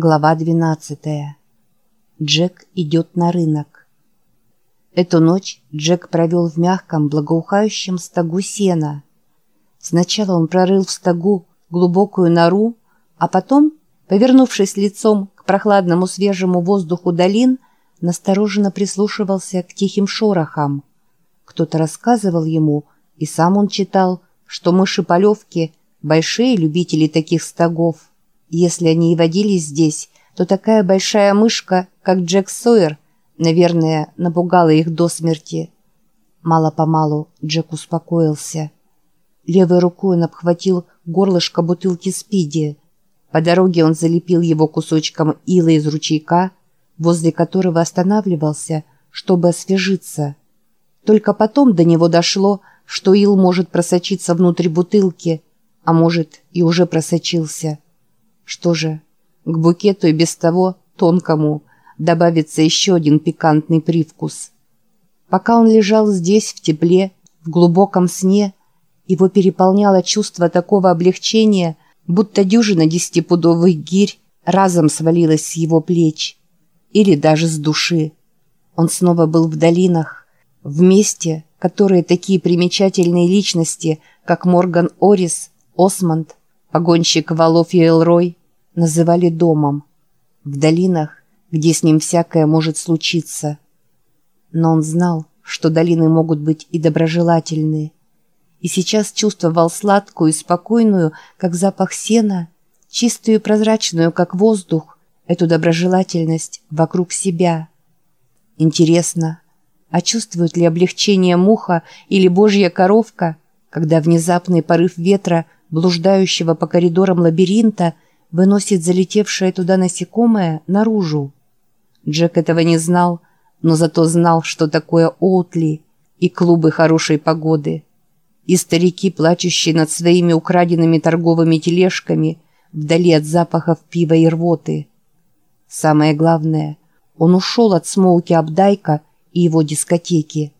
Глава 12. Джек идет на рынок. Эту ночь Джек провел в мягком, благоухающем стогу сена. Сначала он прорыл в стогу глубокую нору, а потом, повернувшись лицом к прохладному свежему воздуху долин, настороженно прислушивался к тихим шорохам. Кто-то рассказывал ему, и сам он читал, что мыши-полевки – большие любители таких стогов. Если они и водились здесь, то такая большая мышка, как Джек Сойер, наверное, напугала их до смерти. Мало-помалу Джек успокоился. Левой рукой он обхватил горлышко бутылки спиди. По дороге он залепил его кусочком ила из ручейка, возле которого останавливался, чтобы освежиться. Только потом до него дошло, что ил может просочиться внутрь бутылки, а может и уже просочился. Что же, к букету и без того тонкому добавится еще один пикантный привкус. Пока он лежал здесь в тепле, в глубоком сне, его переполняло чувство такого облегчения, будто дюжина десятипудовых гирь разом свалилась с его плеч. Или даже с души. Он снова был в долинах, в месте, которые такие примечательные личности, как Морган Орис, Осмонд, погонщик валов и Элрой, называли домом. В долинах, где с ним всякое может случиться. Но он знал, что долины могут быть и доброжелательны. И сейчас чувствовал сладкую и спокойную, как запах сена, чистую и прозрачную, как воздух, эту доброжелательность вокруг себя. Интересно, а чувствует ли облегчение муха или божья коровка, когда внезапный порыв ветра, блуждающего по коридорам лабиринта, выносит залетевшее туда насекомое наружу? Джек этого не знал, но зато знал, что такое Оутли и клубы хорошей погоды. И старики, плачущие над своими украденными торговыми тележками, вдали от запахов пива и рвоты. Самое главное, он ушел от Смоуки Абдайка и его дискотеки.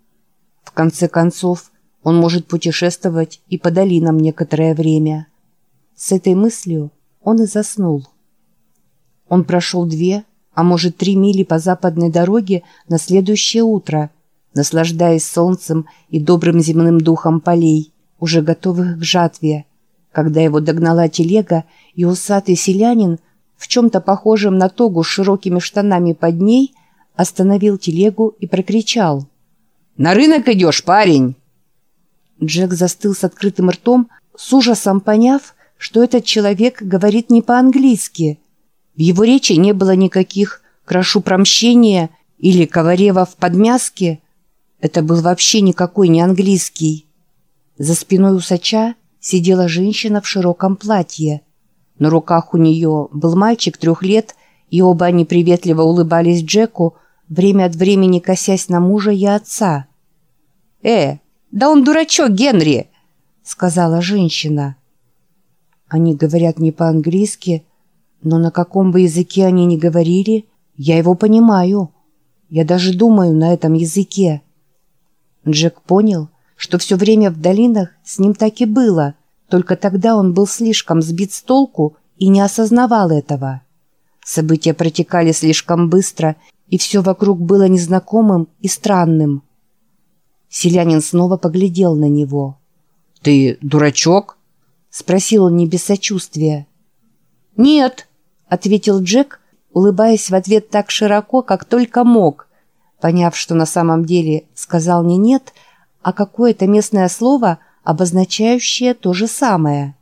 В конце концов, он может путешествовать и по долинам некоторое время. С этой мыслью он и заснул. Он прошел две, а может три мили по западной дороге на следующее утро, наслаждаясь солнцем и добрым земным духом полей, уже готовых к жатве, когда его догнала телега, и усатый селянин в чем-то похожем на тогу с широкими штанами под ней остановил телегу и прокричал. «На рынок идешь, парень!» Джек застыл с открытым ртом, с ужасом поняв, что этот человек говорит не по-английски – в его речи не было никаких «крошу промщения» или «коварева в подмязке». Это был вообще никакой не английский. За спиной усача сидела женщина в широком платье. На руках у нее был мальчик трех лет, и оба они приветливо улыбались Джеку, время от времени косясь на мужа и отца. «Э, да он дурачок, Генри!» — сказала женщина. Они говорят не по-английски, но на каком бы языке они ни говорили, я его понимаю. Я даже думаю на этом языке. Джек понял, что все время в долинах с ним так и было, только тогда он был слишком сбит с толку и не осознавал этого. События протекали слишком быстро, и все вокруг было незнакомым и странным. Селянин снова поглядел на него. «Ты дурачок?» — спросил он не без сочувствия. «Нет», — ответил Джек, улыбаясь в ответ так широко, как только мог, поняв, что на самом деле сказал не «нет», а какое-то местное слово, обозначающее то же самое.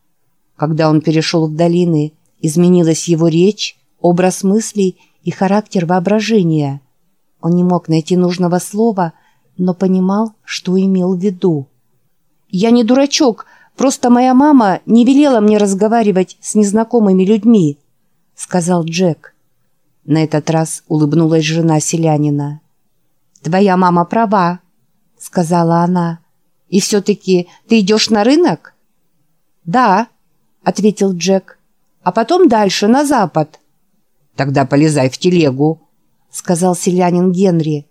Когда он перешел в долины, изменилась его речь, образ мыслей и характер воображения. Он не мог найти нужного слова, но понимал, что имел в виду. «Я не дурачок, просто моя мама не велела мне разговаривать с незнакомыми людьми», — сказал Джек. На этот раз улыбнулась жена селянина. «Твоя мама права», — сказала она. «И все-таки ты идешь на рынок?» «Да», — ответил Джек. «А потом дальше, на запад». «Тогда полезай в телегу», — сказал селянин Генри.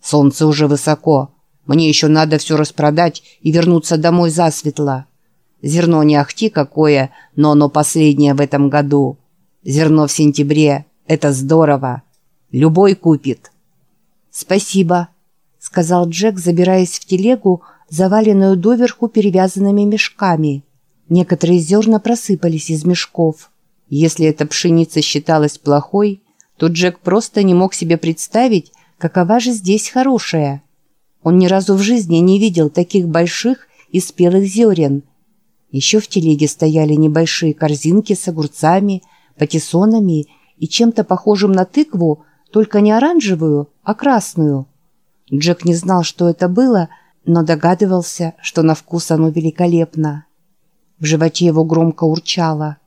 «Солнце уже высоко. Мне еще надо все распродать и вернуться домой засветло. Зерно не ахти какое, но оно последнее в этом году. Зерно в сентябре Это здорово. Любой купит». «Спасибо», — сказал Джек, забираясь в телегу, заваленную доверху перевязанными мешками. Некоторые зерна просыпались из мешков. Если эта пшеница считалась плохой, то Джек просто не мог себе представить, какова же здесь хорошая. Он ни разу в жизни не видел таких больших и спелых зерен. Еще в телеге стояли небольшие корзинки с огурцами, патиссонами и чем-то похожим на тыкву, только не оранжевую, а красную. Джек не знал, что это было, но догадывался, что на вкус оно великолепно. В животе его громко урчало.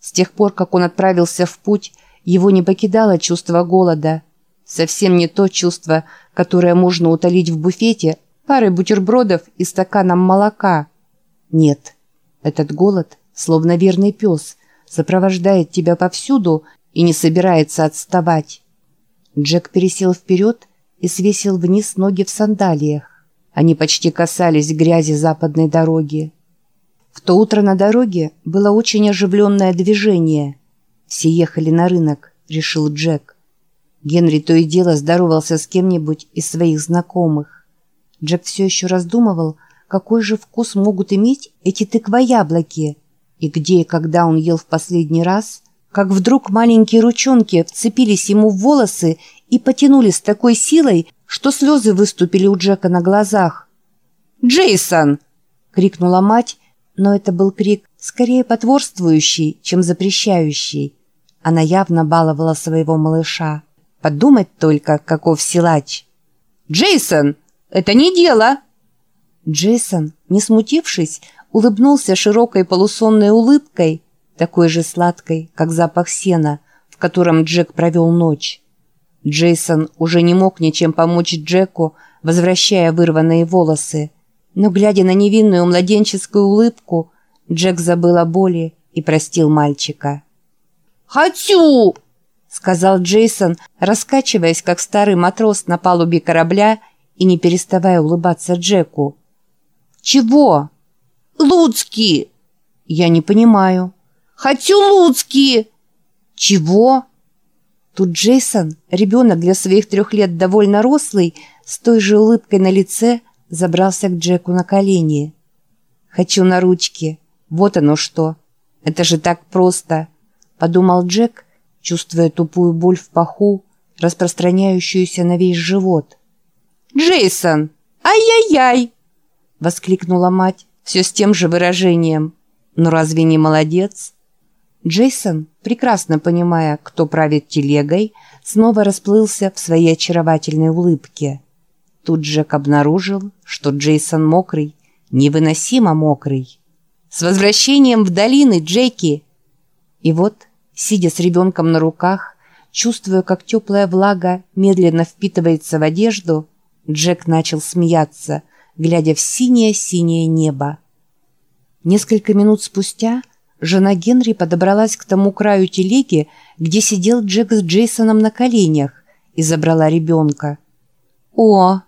С тех пор, как он отправился в путь, его не покидало чувство голода. Совсем не то чувство, которое можно утолить в буфете парой бутербродов и стаканом молока. Нет, этот голод, словно верный пес, сопровождает тебя повсюду и не собирается отставать. Джек пересел вперед и свесил вниз ноги в сандалиях. Они почти касались грязи западной дороги. В то утро на дороге было очень оживленное движение. Все ехали на рынок, решил Джек. Генри то и дело здоровался с кем-нибудь из своих знакомых. Джек все еще раздумывал, какой же вкус могут иметь эти тыквояблоки, и где и когда он ел в последний раз, как вдруг маленькие ручонки вцепились ему в волосы и потянули с такой силой, что слезы выступили у Джека на глазах. «Джейсон!» — крикнула мать, но это был крик скорее потворствующий, чем запрещающий. Она явно баловала своего малыша. Подумать только, каков силач. «Джейсон, это не дело!» Джейсон, не смутившись, улыбнулся широкой полусонной улыбкой, такой же сладкой, как запах сена, в котором Джек провел ночь. Джейсон уже не мог ничем помочь Джеку, возвращая вырванные волосы. Но, глядя на невинную младенческую улыбку, Джек забыл о боли и простил мальчика. «Хочу!» — сказал Джейсон, раскачиваясь, как старый матрос на палубе корабля и не переставая улыбаться Джеку. «Чего?» «Луцкий!» «Я не понимаю». «Хочу Луцкий!» «Чего?» Тут Джейсон, ребенок для своих трех лет довольно рослый, с той же улыбкой на лице, забрался к Джеку на колени. «Хочу на ручки. Вот оно что. Это же так просто», — подумал Джек, чувствуя тупую боль в паху, распространяющуюся на весь живот. «Джейсон! Ай-яй-яй!» — воскликнула мать все с тем же выражением. «Ну разве не молодец?» Джейсон, прекрасно понимая, кто правит телегой, снова расплылся в своей очаровательной улыбке. Тут Джек обнаружил, что Джейсон мокрый, невыносимо мокрый. «С возвращением в долины, Джеки!» И вот, сидя с ребенком на руках, чувствуя, как теплая влага медленно впитывается в одежду, Джек начал смеяться, глядя в синее-синее небо. Несколько минут спустя – Жена Генри подобралась к тому краю телеги, где сидел Джек с Джейсоном на коленях, и забрала ребенка. «О,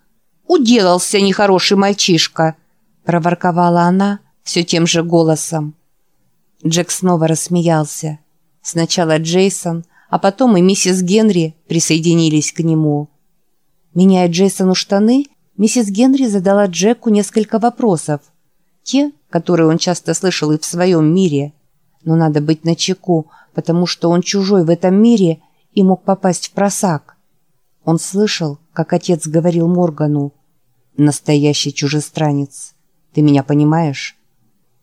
уделался нехороший мальчишка!» – проворковала она все тем же голосом. Джек снова рассмеялся. Сначала Джейсон, а потом и миссис Генри присоединились к нему. Меняя Джейсону штаны, миссис Генри задала Джеку несколько вопросов. Те, которые он часто слышал и в своем мире – но надо быть начеку, потому что он чужой в этом мире и мог попасть в просак. Он слышал, как отец говорил Моргану, «Настоящий чужестранец. Ты меня понимаешь?»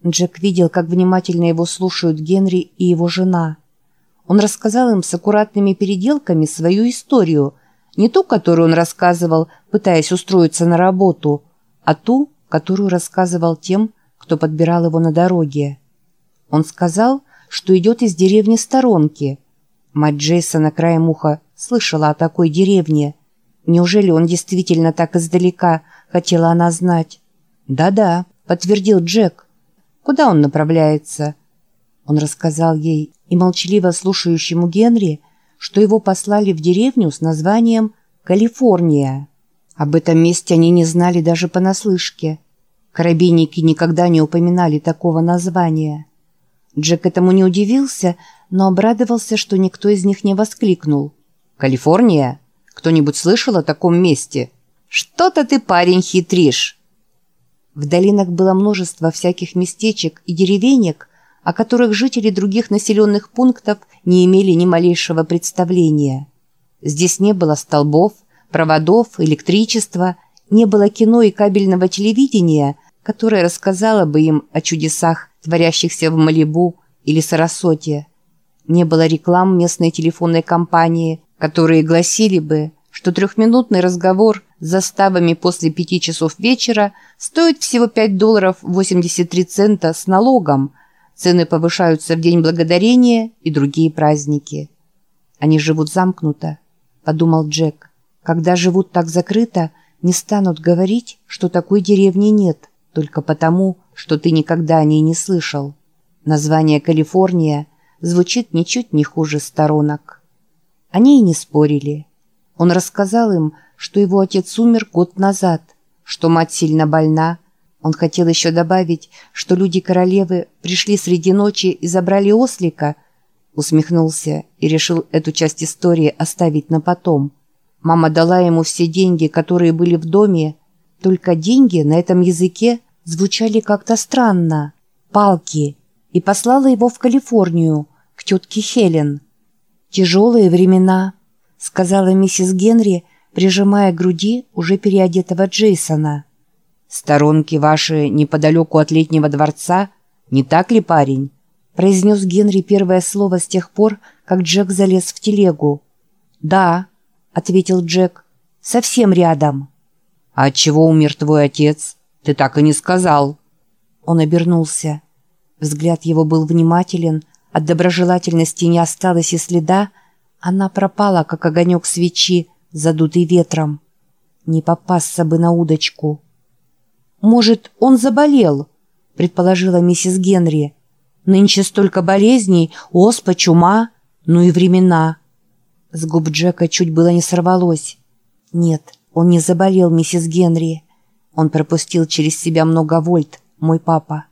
Джек видел, как внимательно его слушают Генри и его жена. Он рассказал им с аккуратными переделками свою историю, не ту, которую он рассказывал, пытаясь устроиться на работу, а ту, которую рассказывал тем, кто подбирал его на дороге. Он сказал, что идет из деревни Сторонки. Мать Джейсона краем уха слышала о такой деревне. Неужели он действительно так издалека, хотела она знать? «Да-да», — подтвердил Джек. «Куда он направляется?» Он рассказал ей и молчаливо слушающему Генри, что его послали в деревню с названием «Калифорния». Об этом месте они не знали даже понаслышке. Корабейники никогда не упоминали такого названия. Джек этому не удивился, но обрадовался, что никто из них не воскликнул. «Калифорния? Кто-нибудь слышал о таком месте? Что-то ты, парень, хитришь!» В долинах было множество всяких местечек и деревенек, о которых жители других населенных пунктов не имели ни малейшего представления. Здесь не было столбов, проводов, электричества, не было кино и кабельного телевидения, которое рассказало бы им о чудесах, творящихся в Малибу или Сарасоте. Не было реклам местной телефонной компании, которые гласили бы, что трехминутный разговор с заставами после пяти часов вечера стоит всего 5 долларов 83 цента с налогом, цены повышаются в День Благодарения и другие праздники. Они живут замкнуто, подумал Джек. Когда живут так закрыто, не станут говорить, что такой деревни нет, только потому, что ты никогда о ней не слышал. Название «Калифорния» звучит ничуть не хуже сторонок. Они и не спорили. Он рассказал им, что его отец умер год назад, что мать сильно больна. Он хотел еще добавить, что люди королевы пришли среди ночи и забрали ослика, усмехнулся и решил эту часть истории оставить на потом. Мама дала ему все деньги, которые были в доме, только деньги на этом языке звучали как-то странно. Палки. И послала его в Калифорнию, к тетке Хелен. «Тяжелые времена», — сказала миссис Генри, прижимая к груди уже переодетого Джейсона. «Сторонки ваши неподалеку от летнего дворца, не так ли, парень?» произнес Генри первое слово с тех пор, как Джек залез в телегу. «Да», — ответил Джек, — «совсем рядом». «А чего умер твой отец? Ты так и не сказал». Он обернулся. Взгляд его был внимателен, от доброжелательности не осталось и следа, она пропала, как огонек свечи, задутый ветром. Не попасться бы на удочку. «Может, он заболел?» — предположила миссис Генри. Нынче столько болезней, оспа, чума, ну и времена. С губ Джека чуть было не сорвалось. Нет, он не заболел, миссис Генри. Он пропустил через себя много вольт, мой папа.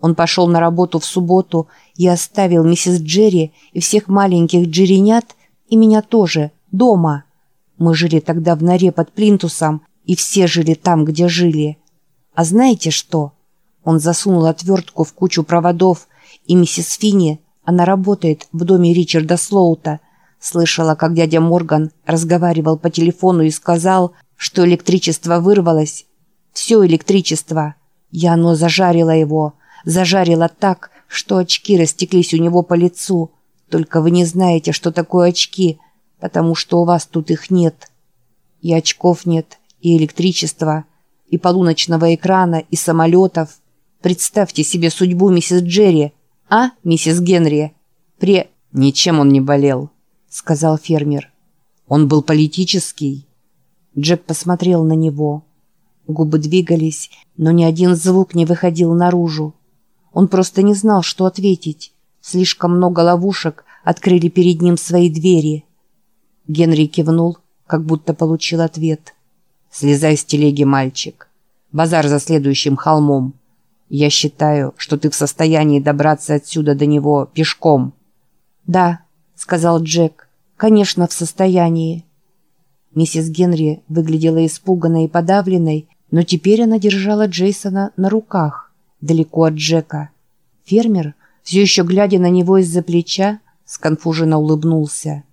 Он пошел на работу в субботу и оставил миссис Джерри и всех маленьких джеренят, и меня тоже, дома. Мы жили тогда в норе под плинтусом, и все жили там, где жили. А знаете что? Он засунул отвертку в кучу проводов и миссис Финни, она работает в доме Ричарда Слоута, слышала, как дядя Морган разговаривал по телефону и сказал, что электричество вырвалось. Все электричество. И оно зажарило его. Зажарило так, что очки растеклись у него по лицу. Только вы не знаете, что такое очки, потому что у вас тут их нет. И очков нет, и электричества, и полуночного экрана, и самолетов. Представьте себе судьбу миссис Джерри, «А, миссис Генри?» «Пре...» «Ничем он не болел», — сказал фермер. «Он был политический». Джек посмотрел на него. Губы двигались, но ни один звук не выходил наружу. Он просто не знал, что ответить. Слишком много ловушек открыли перед ним свои двери. Генри кивнул, как будто получил ответ. «Слезай с телеги, мальчик. Базар за следующим холмом. Я считаю, что ты в состоянии добраться отсюда до него пешком». «Да», — сказал Джек, — «конечно, в состоянии». Миссис Генри выглядела испуганной и подавленной, но теперь она держала Джейсона на руках, далеко от Джека. Фермер, все еще глядя на него из-за плеча, сконфуженно улыбнулся.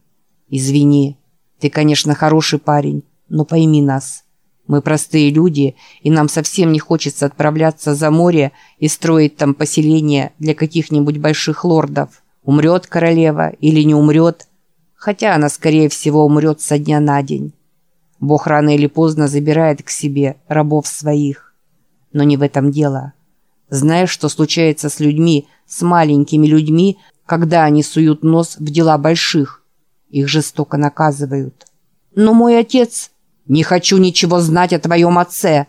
«Извини, ты, конечно, хороший парень, но пойми нас. Мы простые люди, и нам совсем не хочется отправляться за море и строить там поселение для каких-нибудь больших лордов. Умрет королева или не умрет, хотя она, скорее всего, умрет со дня на день. Бог рано или поздно забирает к себе рабов своих. Но не в этом дело. Знаешь, что случается с людьми, с маленькими людьми, когда они суют нос в дела больших? Их жестоко наказывают. «Но мой отец...» «Не хочу ничего знать о твоем отце!»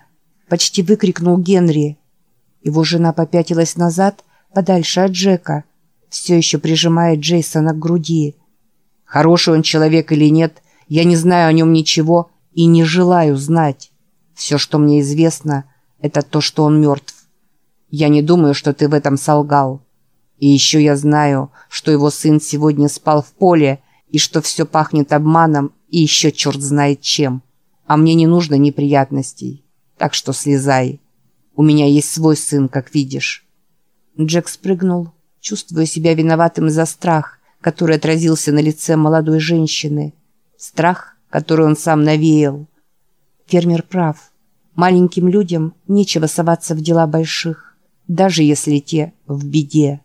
Почти выкрикнул Генри. Его жена попятилась назад, подальше от Джека, все еще прижимая Джейсона к груди. «Хороший он человек или нет, я не знаю о нем ничего и не желаю знать. Все, что мне известно, это то, что он мертв. Я не думаю, что ты в этом солгал. И еще я знаю, что его сын сегодня спал в поле, и что все пахнет обманом, и еще черт знает чем. А мне не нужно неприятностей, так что слезай. У меня есть свой сын, как видишь». Джек спрыгнул, чувствуя себя виноватым за страх, который отразился на лице молодой женщины. Страх, который он сам навеял. Фермер прав. Маленьким людям нечего соваться в дела больших, даже если те в беде.